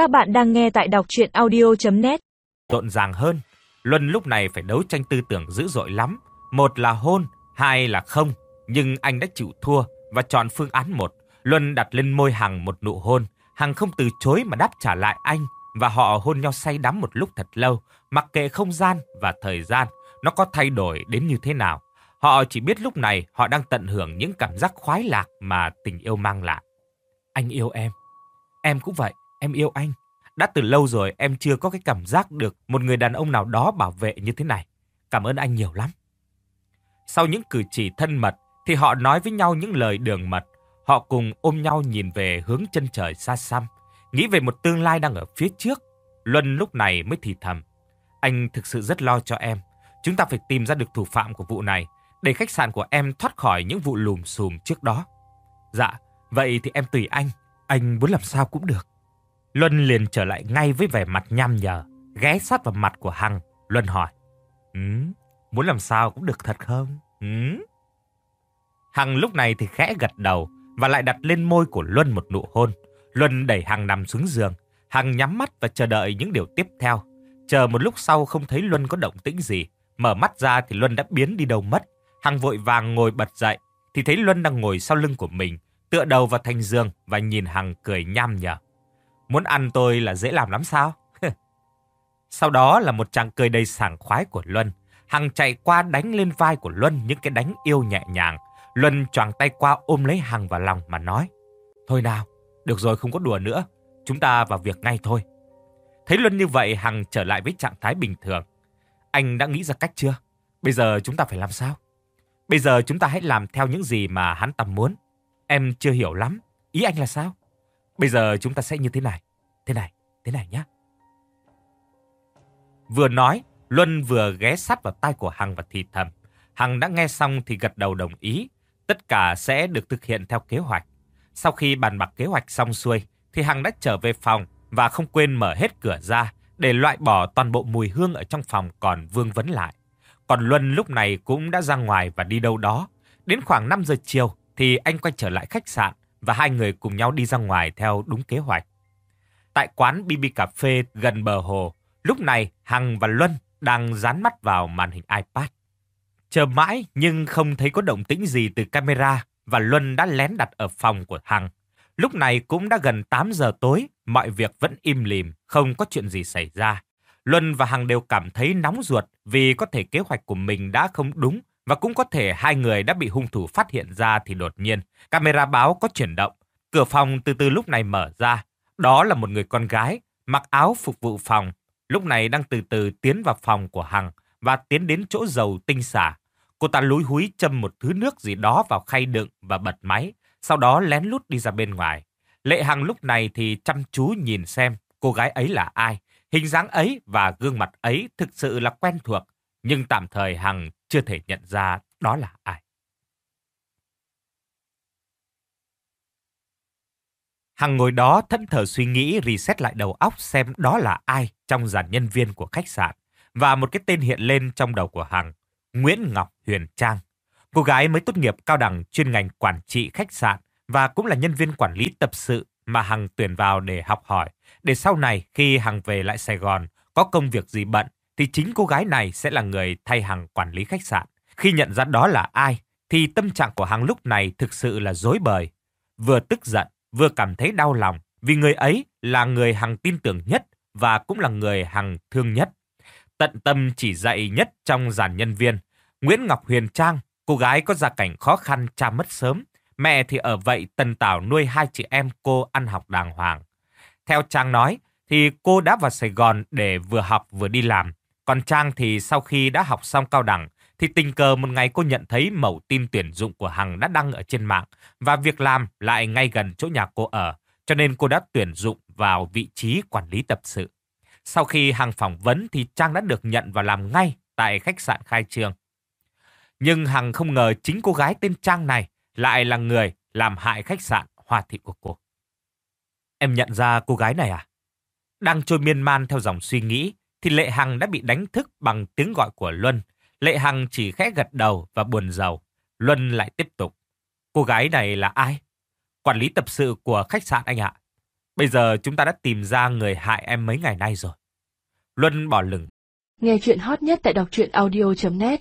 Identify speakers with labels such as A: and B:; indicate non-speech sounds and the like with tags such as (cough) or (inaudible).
A: Các bạn đang nghe tại đọc chuyện audio.net
B: Rộn ràng hơn, Luân lúc này phải đấu tranh tư tưởng dữ dội lắm. Một là hôn, hai là không. Nhưng anh đã chịu thua và chọn phương án một. Luân đặt lên môi Hằng một nụ hôn. Hằng không từ chối mà đáp trả lại anh. Và họ hôn nhau say đắm một lúc thật lâu. Mặc kệ không gian và thời gian, nó có thay đổi đến như thế nào. Họ chỉ biết lúc này họ đang tận hưởng những cảm giác khoái lạc mà tình yêu mang lại. Anh yêu em. Em cũng vậy, em yêu anh. Đã từ lâu rồi em chưa có cái cảm giác được một người đàn ông nào đó bảo vệ như thế này. Cảm ơn anh nhiều lắm. Sau những cử chỉ thân mật thì họ nói với nhau những lời đường mật. Họ cùng ôm nhau nhìn về hướng chân trời xa xăm, nghĩ về một tương lai đang ở phía trước. Luân lúc này mới thì thầm. Anh thực sự rất lo cho em. Chúng ta phải tìm ra được thủ phạm của vụ này để khách sạn của em thoát khỏi những vụ lùm xùm trước đó. Dạ, vậy thì em tùy anh. Anh muốn làm sao cũng được. Luân liền trở lại ngay với vẻ mặt nham nhở, ghé sát vào mặt của Hằng. Luân hỏi, ừ, muốn làm sao cũng được thật không? Ừ. Hằng lúc này thì khẽ gật đầu và lại đặt lên môi của Luân một nụ hôn. Luân đẩy Hằng nằm xuống giường. Hằng nhắm mắt và chờ đợi những điều tiếp theo. Chờ một lúc sau không thấy Luân có động tĩnh gì. Mở mắt ra thì Luân đã biến đi đâu mất. Hằng vội vàng ngồi bật dậy thì thấy Luân đang ngồi sau lưng của mình, tựa đầu vào thành giường và nhìn Hằng cười nham nhở. Muốn ăn tôi là dễ làm lắm sao? (laughs) Sau đó là một tràng cười đầy sảng khoái của Luân. Hằng chạy qua đánh lên vai của Luân những cái đánh yêu nhẹ nhàng. Luân choàng tay qua ôm lấy Hằng vào lòng mà nói. Thôi nào, được rồi không có đùa nữa. Chúng ta vào việc ngay thôi. Thấy Luân như vậy Hằng trở lại với trạng thái bình thường. Anh đã nghĩ ra cách chưa? Bây giờ chúng ta phải làm sao? Bây giờ chúng ta hãy làm theo những gì mà hắn tầm muốn. Em chưa hiểu lắm. Ý anh là sao? Bây giờ chúng ta sẽ như thế này. Thế này, thế này nhé. Vừa nói, Luân vừa ghé sát vào tai của Hằng và thì thầm. Hằng đã nghe xong thì gật đầu đồng ý. Tất cả sẽ được thực hiện theo kế hoạch. Sau khi bàn bạc kế hoạch xong xuôi, thì Hằng đã trở về phòng và không quên mở hết cửa ra để loại bỏ toàn bộ mùi hương ở trong phòng còn vương vấn lại. Còn Luân lúc này cũng đã ra ngoài và đi đâu đó. Đến khoảng 5 giờ chiều thì anh quay trở lại khách sạn và hai người cùng nhau đi ra ngoài theo đúng kế hoạch. Tại quán BB Cà Phê gần bờ hồ, lúc này Hằng và Luân đang dán mắt vào màn hình iPad. Chờ mãi nhưng không thấy có động tĩnh gì từ camera và Luân đã lén đặt ở phòng của Hằng. Lúc này cũng đã gần 8 giờ tối, mọi việc vẫn im lìm, không có chuyện gì xảy ra. Luân và Hằng đều cảm thấy nóng ruột vì có thể kế hoạch của mình đã không đúng và cũng có thể hai người đã bị hung thủ phát hiện ra thì đột nhiên, camera báo có chuyển động. Cửa phòng từ từ lúc này mở ra. Đó là một người con gái, mặc áo phục vụ phòng. Lúc này đang từ từ tiến vào phòng của Hằng và tiến đến chỗ dầu tinh xả. Cô ta lúi húi châm một thứ nước gì đó vào khay đựng và bật máy. Sau đó lén lút đi ra bên ngoài. Lệ Hằng lúc này thì chăm chú nhìn xem cô gái ấy là ai. Hình dáng ấy và gương mặt ấy thực sự là quen thuộc. Nhưng tạm thời Hằng chưa thể nhận ra đó là ai. Hằng ngồi đó thẫn thờ suy nghĩ reset lại đầu óc xem đó là ai trong dàn nhân viên của khách sạn. Và một cái tên hiện lên trong đầu của Hằng, Nguyễn Ngọc Huyền Trang. Cô gái mới tốt nghiệp cao đẳng chuyên ngành quản trị khách sạn và cũng là nhân viên quản lý tập sự mà Hằng tuyển vào để học hỏi. Để sau này khi Hằng về lại Sài Gòn có công việc gì bận thì chính cô gái này sẽ là người thay Hằng quản lý khách sạn. Khi nhận ra đó là ai thì tâm trạng của Hằng lúc này thực sự là dối bời. Vừa tức giận, vừa cảm thấy đau lòng vì người ấy là người Hằng tin tưởng nhất và cũng là người Hằng thương nhất. Tận tâm chỉ dạy nhất trong dàn nhân viên. Nguyễn Ngọc Huyền Trang, cô gái có gia cảnh khó khăn cha mất sớm. Mẹ thì ở vậy Tần Tảo nuôi hai chị em cô ăn học đàng hoàng. Theo Trang nói, thì cô đã vào Sài Gòn để vừa học vừa đi làm. Còn Trang thì sau khi đã học xong cao đẳng, thì tình cờ một ngày cô nhận thấy mẫu tin tuyển dụng của Hằng đã đăng ở trên mạng và việc làm lại ngay gần chỗ nhà cô ở, cho nên cô đã tuyển dụng vào vị trí quản lý tập sự. Sau khi Hằng phỏng vấn thì Trang đã được nhận vào làm ngay tại khách sạn khai trương. Nhưng Hằng không ngờ chính cô gái tên Trang này lại là người làm hại khách sạn Hoa Thị của cô. Em nhận ra cô gái này à? Đang trôi miên man theo dòng suy nghĩ, thì Lệ Hằng đã bị đánh thức bằng tiếng gọi của Luân. Lệ Hằng chỉ khẽ gật đầu và buồn rầu. Luân lại tiếp tục. Cô gái này là ai? Quản lý tập sự của khách sạn anh ạ. Bây giờ chúng ta đã tìm ra người hại em mấy ngày nay rồi. Luân bỏ lửng.
C: Nghe chuyện hot nhất tại đọc truyện audio.net